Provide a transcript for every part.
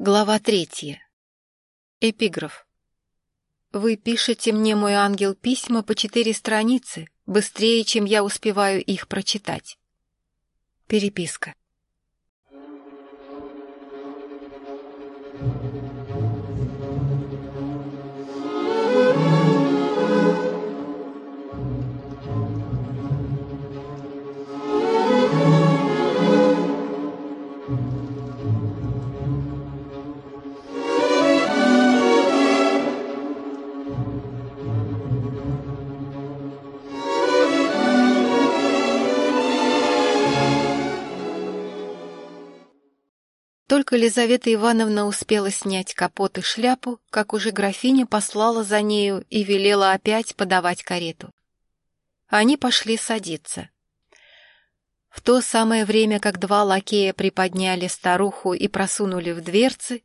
Глава третья. Эпиграф. Вы пишете мне, мой ангел, письма по четыре страницы, быстрее, чем я успеваю их прочитать. Переписка. Только Лизавета Ивановна успела снять капот и шляпу, как уже графиня послала за нею и велела опять подавать карету. Они пошли садиться. В то самое время, как два лакея приподняли старуху и просунули в дверцы,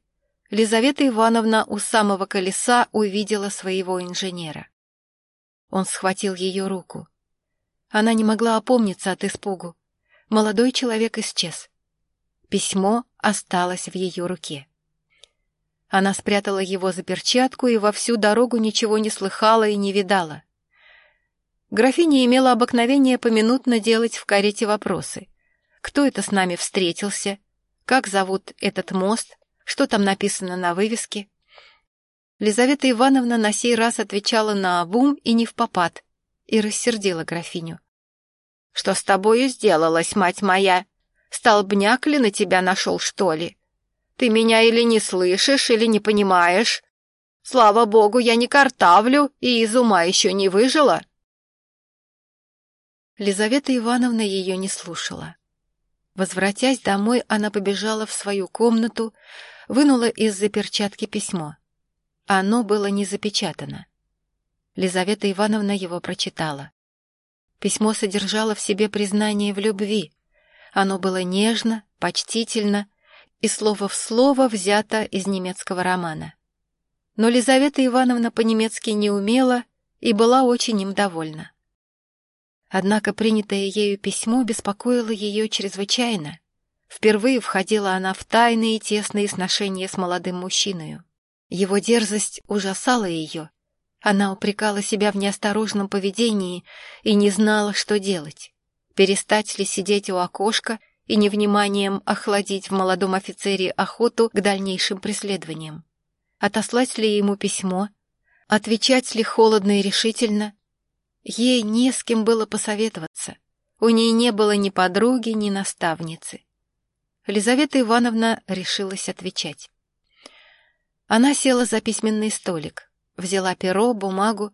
Лизавета Ивановна у самого колеса увидела своего инженера. Он схватил ее руку. Она не могла опомниться от испугу. Молодой человек исчез. Письмо осталось в ее руке. Она спрятала его за перчатку и во всю дорогу ничего не слыхала и не видала. Графиня имела обыкновение поминутно делать в карете вопросы. Кто это с нами встретился? Как зовут этот мост? Что там написано на вывеске? Лизавета Ивановна на сей раз отвечала на обум и не в попад, и рассердила графиню. — Что с тобою сделалось, мать моя? Столбняк ли на тебя нашел, что ли? Ты меня или не слышишь, или не понимаешь? Слава богу, я не картавлю и из ума еще не выжила. Лизавета Ивановна ее не слушала. Возвратясь домой, она побежала в свою комнату, вынула из-за перчатки письмо. Оно было не запечатано. Лизавета Ивановна его прочитала. Письмо содержало в себе признание в любви, оно было нежно, почтительно и слово в слово взято из немецкого романа. Но Лизавета Ивановна по-немецки не умела и была очень им довольна. Однако принятое ею письмо беспокоило ее чрезвычайно. Впервые входила она в тайные и тесные сношения с молодым мужчиной. Его дерзость ужасала ее. Она упрекала себя в неосторожном поведении и не знала, что делать. Перестать ли сидеть у окошка и невниманием охладить в молодом офицере охоту к дальнейшим преследованиям? Отослать ли ему письмо? Отвечать ли холодно и решительно? Ей не с кем было посоветоваться. У ней не было ни подруги, ни наставницы. Елизавета Ивановна решилась отвечать. Она села за письменный столик, взяла перо, бумагу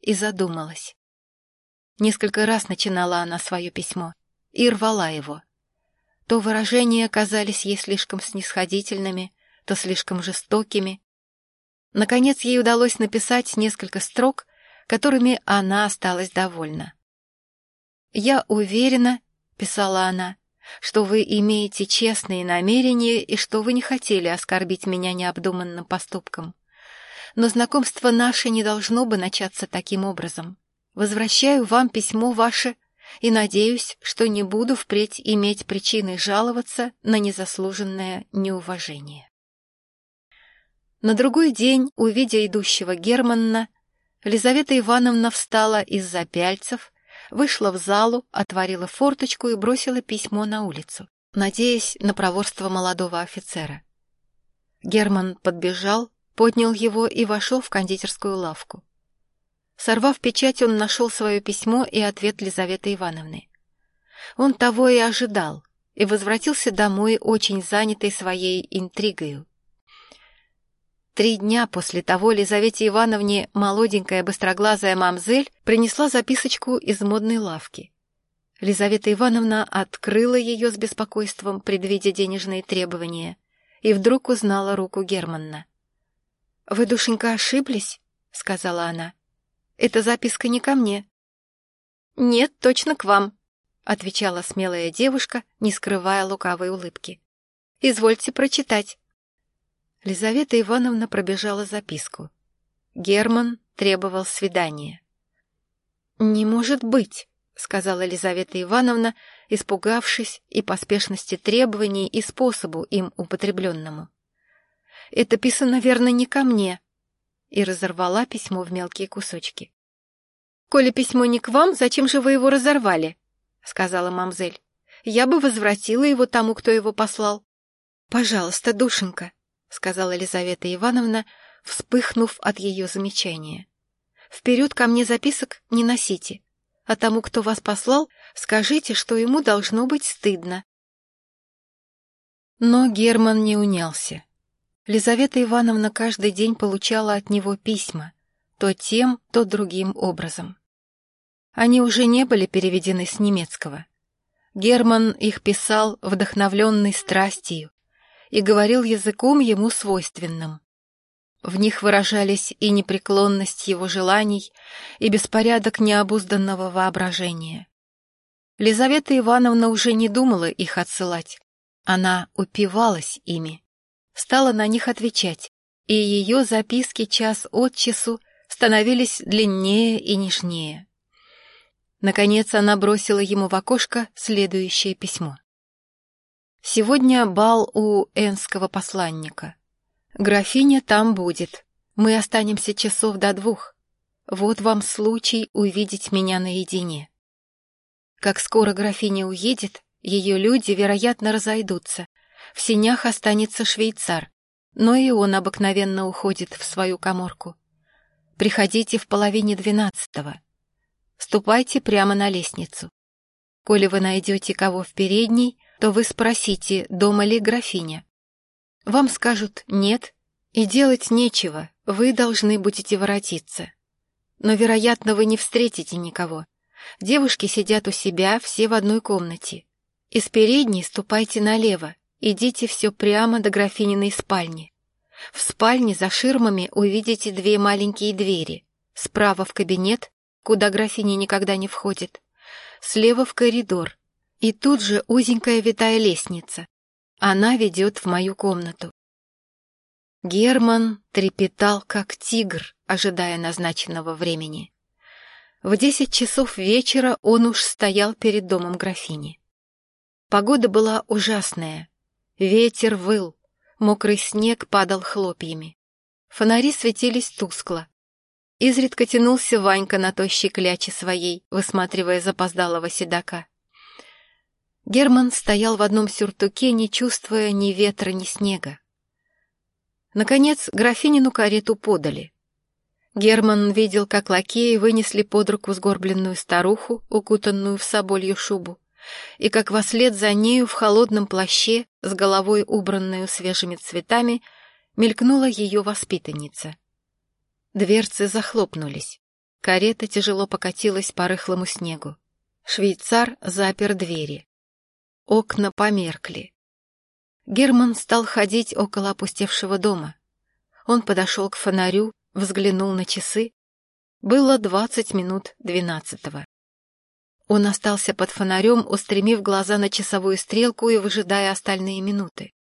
и задумалась. Несколько раз начинала она свое письмо и рвала его. То выражения казались ей слишком снисходительными, то слишком жестокими. Наконец ей удалось написать несколько строк, которыми она осталась довольна. «Я уверена», — писала она, — «что вы имеете честные намерения и что вы не хотели оскорбить меня необдуманным поступком. Но знакомство наше не должно бы начаться таким образом. Возвращаю вам письмо ваше и надеюсь, что не буду впредь иметь причины жаловаться на незаслуженное неуважение. На другой день, увидя идущего Германна, Лизавета Ивановна встала из-за пяльцев, вышла в залу, отворила форточку и бросила письмо на улицу, надеясь на проворство молодого офицера. Герман подбежал, поднял его и вошел в кондитерскую лавку. Сорвав печать, он нашел свое письмо и ответ Лизаветы Ивановны. Он того и ожидал, и возвратился домой, очень занятый своей интригою. Три дня после того Лизавете Ивановне молоденькая быстроглазая мамзель принесла записочку из модной лавки. Лизавета Ивановна открыла ее с беспокойством, предвидя денежные требования, и вдруг узнала руку Германна. — Вы, душенька, ошиблись? — сказала она. Эта записка не ко мне. Нет, точно к вам, отвечала смелая девушка, не скрывая лукавой улыбки. Извольте прочитать. Лизавета Ивановна пробежала записку. Герман требовал свидания. «Не может быть», — сказала Елизавета Ивановна, испугавшись и поспешности требований и способу им употребленному. Это писано, верно, не ко мне. И разорвала письмо в мелкие кусочки. «Коли письмо не к вам, зачем же вы его разорвали?» — сказала мамзель. «Я бы возвратила его тому, кто его послал». «Пожалуйста, душенька», — сказала Елизавета Ивановна, вспыхнув от ее замечания. «Вперед ко мне записок не носите, а тому, кто вас послал, скажите, что ему должно быть стыдно». Но Герман не унялся. Лизавета Ивановна каждый день получала от него письма, то тем, то другим образом. Они уже не были переведены с немецкого. Герман их писал, вдохновленный страстью, и говорил языком ему свойственным. В них выражались и непреклонность его желаний, и беспорядок необузданного воображения. Лизавета Ивановна уже не думала их отсылать. Она упивалась ими, стала на них отвечать, и ее записки час от часу становились длиннее и нежнее. Наконец она бросила ему в окошко следующее письмо. «Сегодня бал у энского посланника. Графиня там будет. Мы останемся часов до двух. Вот вам случай увидеть меня наедине. Как скоро графиня уедет, ее люди, вероятно, разойдутся. В сенях останется швейцар, но и он обыкновенно уходит в свою коморку. Приходите в половине двенадцатого. Ступайте прямо на лестницу. Коли вы найдете кого в передней, то вы спросите, дома ли графиня. Вам скажут «нет», и делать нечего, вы должны будете воротиться. Но, вероятно, вы не встретите никого. Девушки сидят у себя, все в одной комнате. Из передней ступайте налево, идите все прямо до графининой спальни. В спальне за ширмами увидите две маленькие двери. Справа в кабинет, куда графиня никогда не входит, слева в коридор, и тут же узенькая витая лестница. Она ведет в мою комнату. Герман трепетал, как тигр, ожидая назначенного времени. В десять часов вечера он уж стоял перед домом графини. Погода была ужасная. Ветер выл, мокрый снег падал хлопьями. Фонари светились тускло. Изредка тянулся Ванька на тощей кляче своей, высматривая запоздалого седока. Герман стоял в одном сюртуке, не чувствуя ни ветра, ни снега. Наконец, графинину карету подали. Герман видел, как лакеи вынесли под руку сгорбленную старуху, укутанную в соболью шубу, и как вослед за нею в холодном плаще, с головой убранную свежими цветами, мелькнула ее воспитанница. Дверцы захлопнулись. Карета тяжело покатилась по рыхлому снегу. Швейцар запер двери. Окна померкли. Герман стал ходить около опустевшего дома. Он подошел к фонарю, взглянул на часы. Было двадцать минут двенадцатого. Он остался под фонарем, устремив глаза на часовую стрелку и выжидая остальные минуты.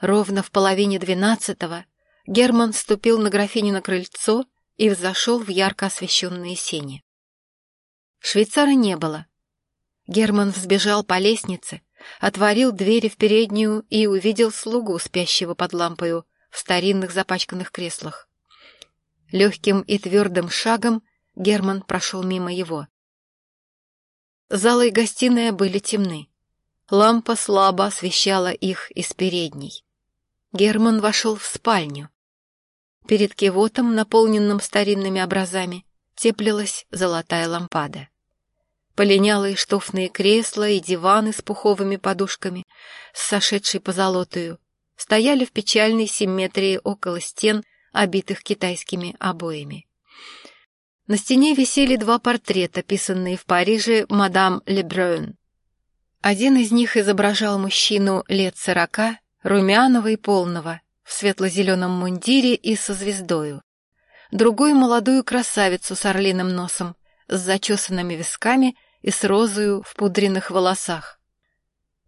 Ровно в половине двенадцатого Герман ступил на графинино крыльцо и взошел в ярко освещенные сени. Швейцара не было. Герман взбежал по лестнице, отворил двери в переднюю и увидел слугу, спящего под лампою в старинных запачканных креслах. Легким и твердым шагом Герман прошел мимо его. Зала и гостиная были темны. Лампа слабо освещала их из передней. Герман вошел в спальню. Перед кивотом, наполненным старинными образами, теплилась золотая лампада. Полинялые штофные кресла и диваны с пуховыми подушками, с сошедшей позолотою, стояли в печальной симметрии около стен, обитых китайскими обоями. На стене висели два портрета, писанные в Париже мадам Лебрён. Один из них изображал мужчину лет сорока, румяного и полного, в светло-зеленом мундире и со звездою. Другой — молодую красавицу с орлиным носом, с зачесанными висками и с розою в пудренных волосах.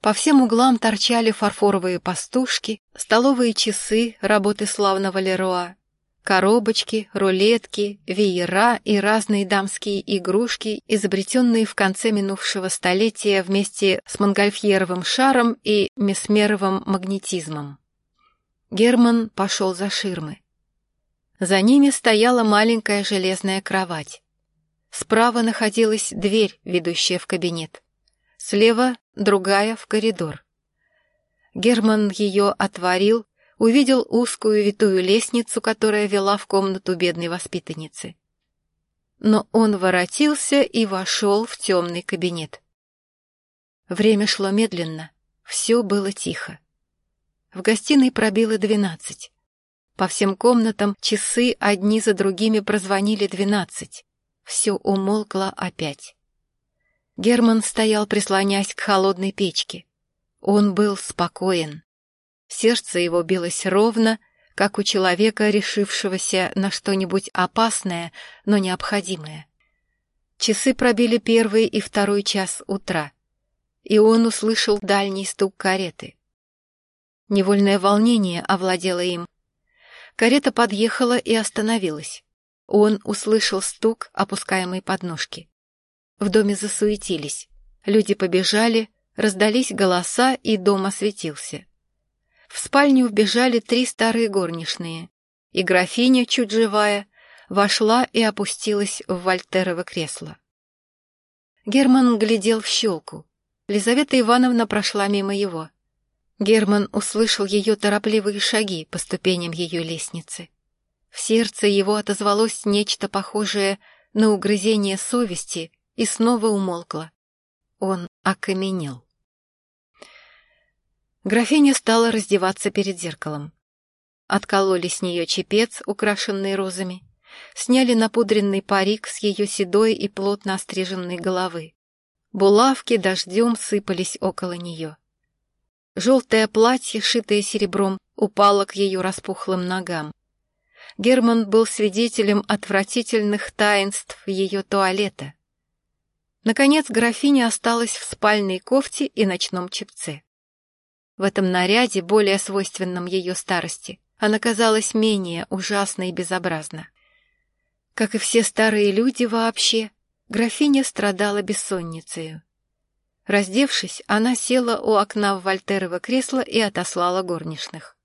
По всем углам торчали фарфоровые пастушки, столовые часы работы славного Леруа, коробочки, рулетки, веера и разные дамские игрушки, изобретенные в конце минувшего столетия вместе с монгольфьеровым шаром и месмеровым магнетизмом. Герман пошел за ширмы. За ними стояла маленькая железная кровать. Справа находилась дверь, ведущая в кабинет. Слева другая в коридор. Герман ее отворил, увидел узкую витую лестницу, которая вела в комнату бедной воспитанницы. Но он воротился и вошел в темный кабинет. Время шло медленно, все было тихо. В гостиной пробило двенадцать. По всем комнатам часы одни за другими прозвонили двенадцать. Все умолкло опять. Герман стоял, прислонясь к холодной печке. Он был спокоен. Сердце его билось ровно, как у человека, решившегося на что-нибудь опасное, но необходимое. Часы пробили первый и второй час утра, и он услышал дальний стук кареты. Невольное волнение овладело им. Карета подъехала и остановилась. Он услышал стук опускаемой подножки. В доме засуетились. Люди побежали, раздались голоса, и дом осветился. В спальню вбежали три старые горничные, и графиня, чуть живая, вошла и опустилась в вольтерово кресло. Герман глядел в щелку. Лизавета Ивановна прошла мимо его. Герман услышал ее торопливые шаги по ступеням ее лестницы. В сердце его отозвалось нечто похожее на угрызение совести и снова умолкло. Он окаменел. Графиня стала раздеваться перед зеркалом. Откололи с нее чепец, украшенный розами, сняли напудренный парик с ее седой и плотно остриженной головы. Булавки дождем сыпались около нее. Желтое платье, шитое серебром, упало к ее распухлым ногам. Герман был свидетелем отвратительных таинств ее туалета. Наконец графиня осталась в спальной кофте и ночном чепце. В этом наряде, более свойственном ее старости, она казалась менее ужасна и безобразна. Как и все старые люди вообще, графиня страдала бессонницей. Раздевшись, она села у окна в вольтерово кресло и отослала горничных.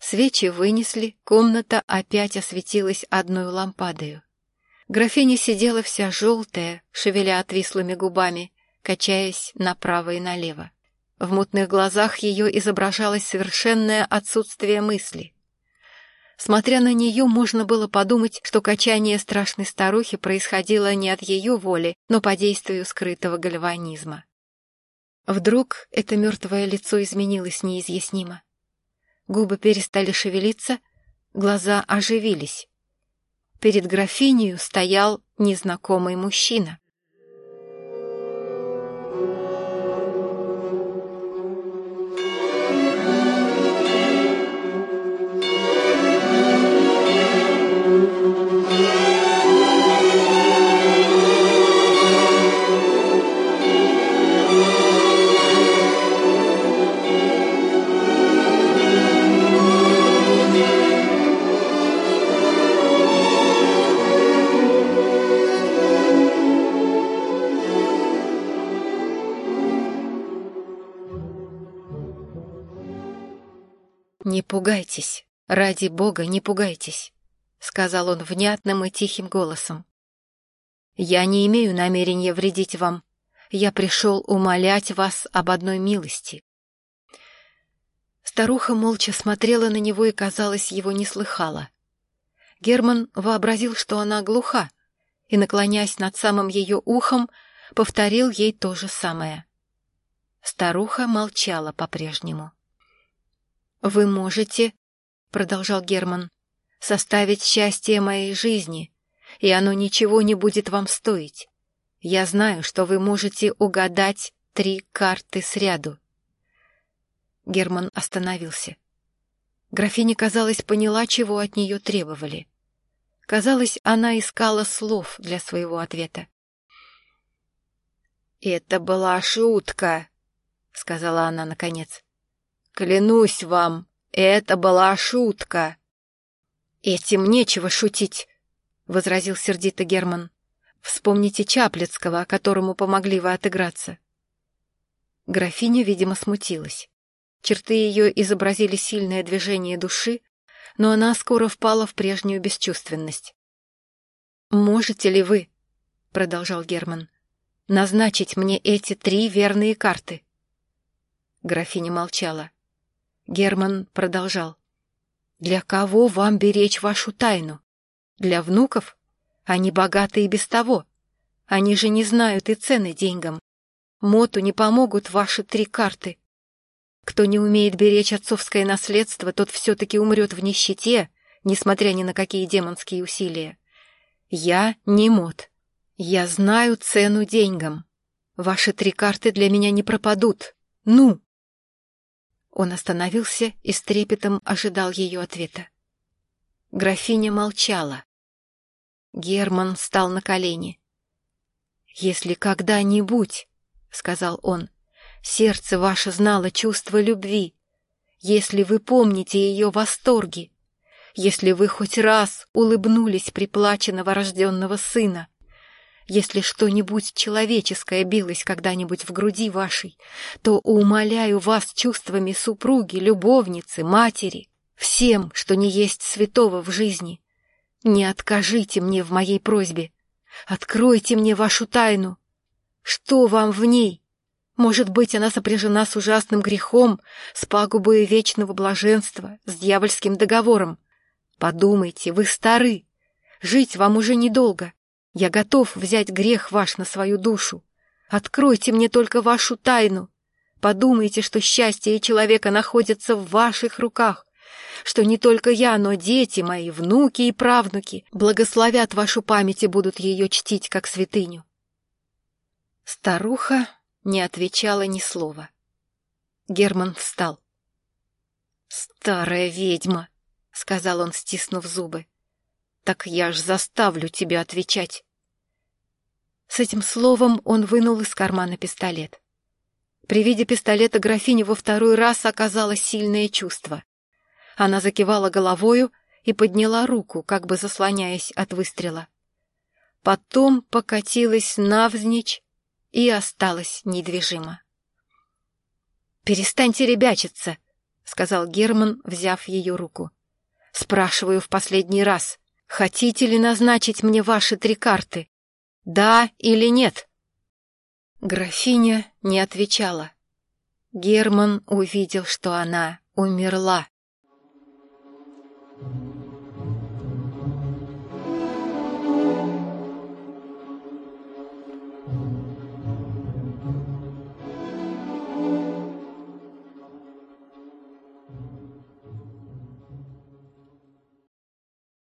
Свечи вынесли, комната опять осветилась одной лампадою. Графиня сидела вся желтая, шевеля отвислыми губами, качаясь направо и налево. В мутных глазах ее изображалось совершенное отсутствие мысли. Смотря на нее, можно было подумать, что качание страшной старухи происходило не от ее воли, но по действию скрытого гальванизма. Вдруг это мертвое лицо изменилось неизъяснимо. Губы перестали шевелиться, глаза оживились. Перед графинею стоял незнакомый мужчина. «Не пугайтесь, ради Бога, не пугайтесь», — сказал он внятным и тихим голосом. «Я не имею намерения вредить вам. Я пришел умолять вас об одной милости». Старуха молча смотрела на него и, казалось, его не слыхала. Герман вообразил, что она глуха, и, наклоняясь над самым ее ухом, повторил ей то же самое. Старуха молчала по-прежнему. «Вы можете, — продолжал Герман, — составить счастье моей жизни, и оно ничего не будет вам стоить. Я знаю, что вы можете угадать три карты сряду». Герман остановился. Графиня, казалось, поняла, чего от нее требовали. Казалось, она искала слов для своего ответа. «Это была шутка», — сказала она наконец. Клянусь вам, это была шутка. Этим нечего шутить, возразил сердито Герман. Вспомните Чаплицкого, которому помогли вы отыграться. Графиня, видимо, смутилась. Черты ее изобразили сильное движение души, но она скоро впала в прежнюю бесчувственность. «Можете ли вы, — продолжал Герман, — назначить мне эти три верные карты?» Графиня молчала. Герман продолжал. «Для кого вам беречь вашу тайну? Для внуков? Они богаты и без того. Они же не знают и цены деньгам. Моту не помогут ваши три карты. Кто не умеет беречь отцовское наследство, тот все-таки умрет в нищете, несмотря ни на какие демонские усилия. Я не мод. Я знаю цену деньгам. Ваши три карты для меня не пропадут. Ну!» Он остановился и с трепетом ожидал ее ответа. Графиня молчала. Герман встал на колени. «Если когда-нибудь, — сказал он, — сердце ваше знало чувство любви, если вы помните ее восторги, если вы хоть раз улыбнулись при плаче новорожденного сына, если что-нибудь человеческое билось когда-нибудь в груди вашей, то умоляю вас чувствами супруги, любовницы, матери, всем, что не есть святого в жизни. Не откажите мне в моей просьбе. Откройте мне вашу тайну. Что вам в ней? Может быть, она сопряжена с ужасным грехом, с пагубой вечного блаженства, с дьявольским договором. Подумайте, вы стары. Жить вам уже недолго. Я готов взять грех ваш на свою душу. Откройте мне только вашу тайну. Подумайте, что счастье человека находится в ваших руках, что не только я, но дети мои, внуки и правнуки благословят вашу память и будут ее чтить как святыню. Старуха не отвечала ни слова. Герман встал. «Старая ведьма!» — сказал он, стиснув зубы. Так я ж заставлю тебя отвечать. С этим словом он вынул из кармана пистолет. При виде пистолета графине во второй раз оказалось сильное чувство. Она закивала головою и подняла руку, как бы заслоняясь от выстрела. Потом покатилась навзничь и осталась недвижима. «Перестаньте ребячиться», — сказал Герман, взяв ее руку. «Спрашиваю в последний раз. Хотите ли назначить мне ваши три карты? Да или нет?» Графиня не отвечала. Герман увидел, что она умерла.